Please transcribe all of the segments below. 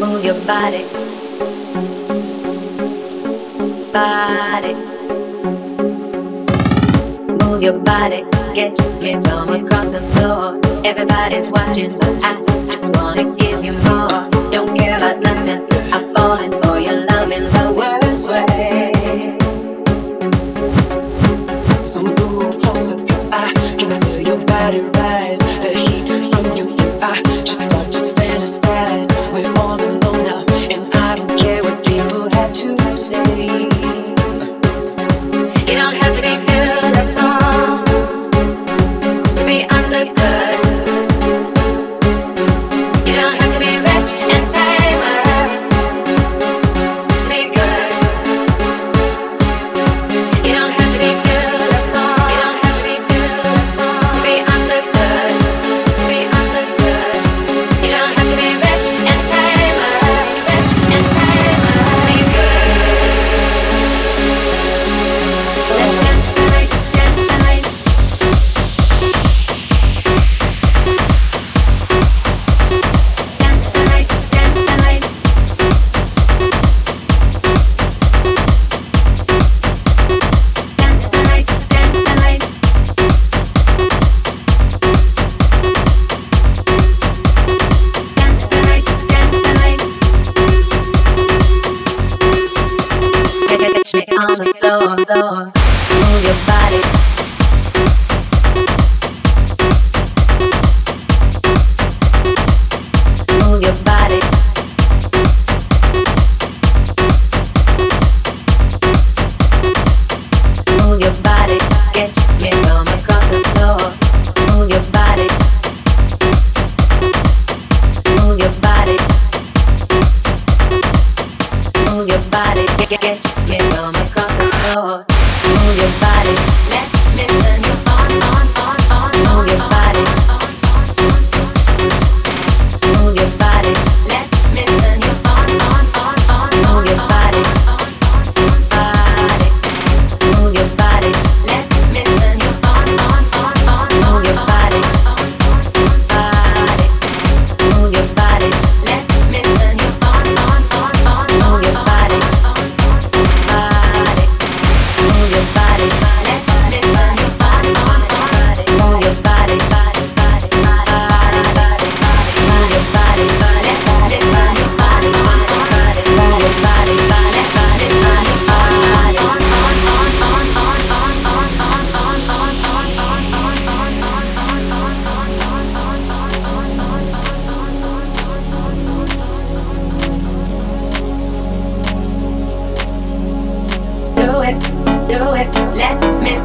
Move your body. Body. Move your body. Get your hips on across the floor. Everybody's watching, but I just wanna give you more.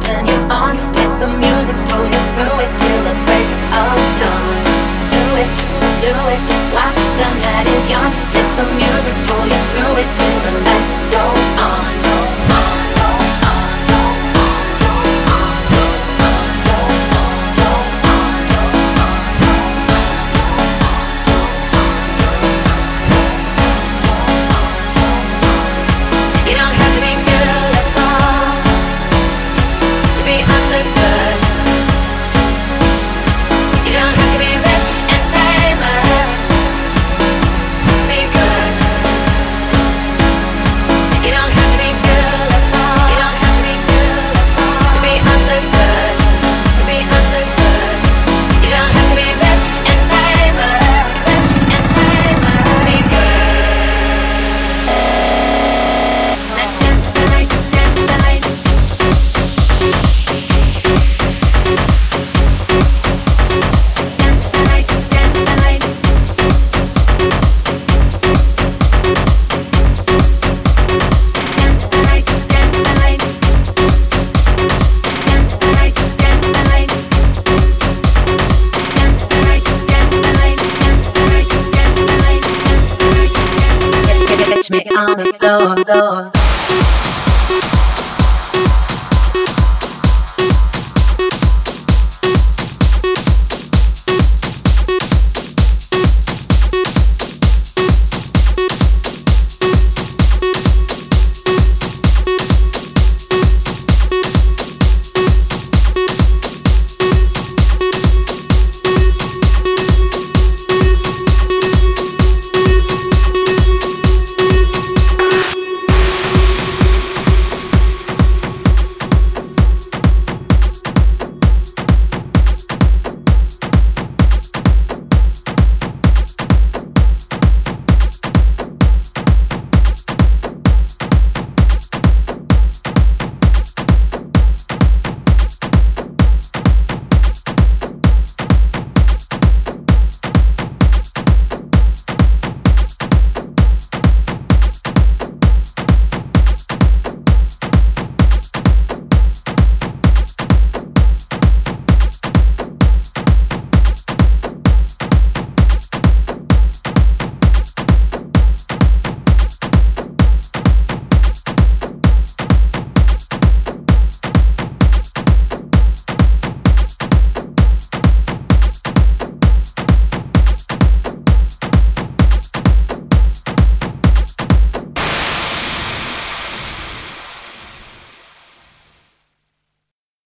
turn you on. The music pull you through it till the break of dawn. Do it, do it while the night is young. Let the music pull you through it. On the floor, floor.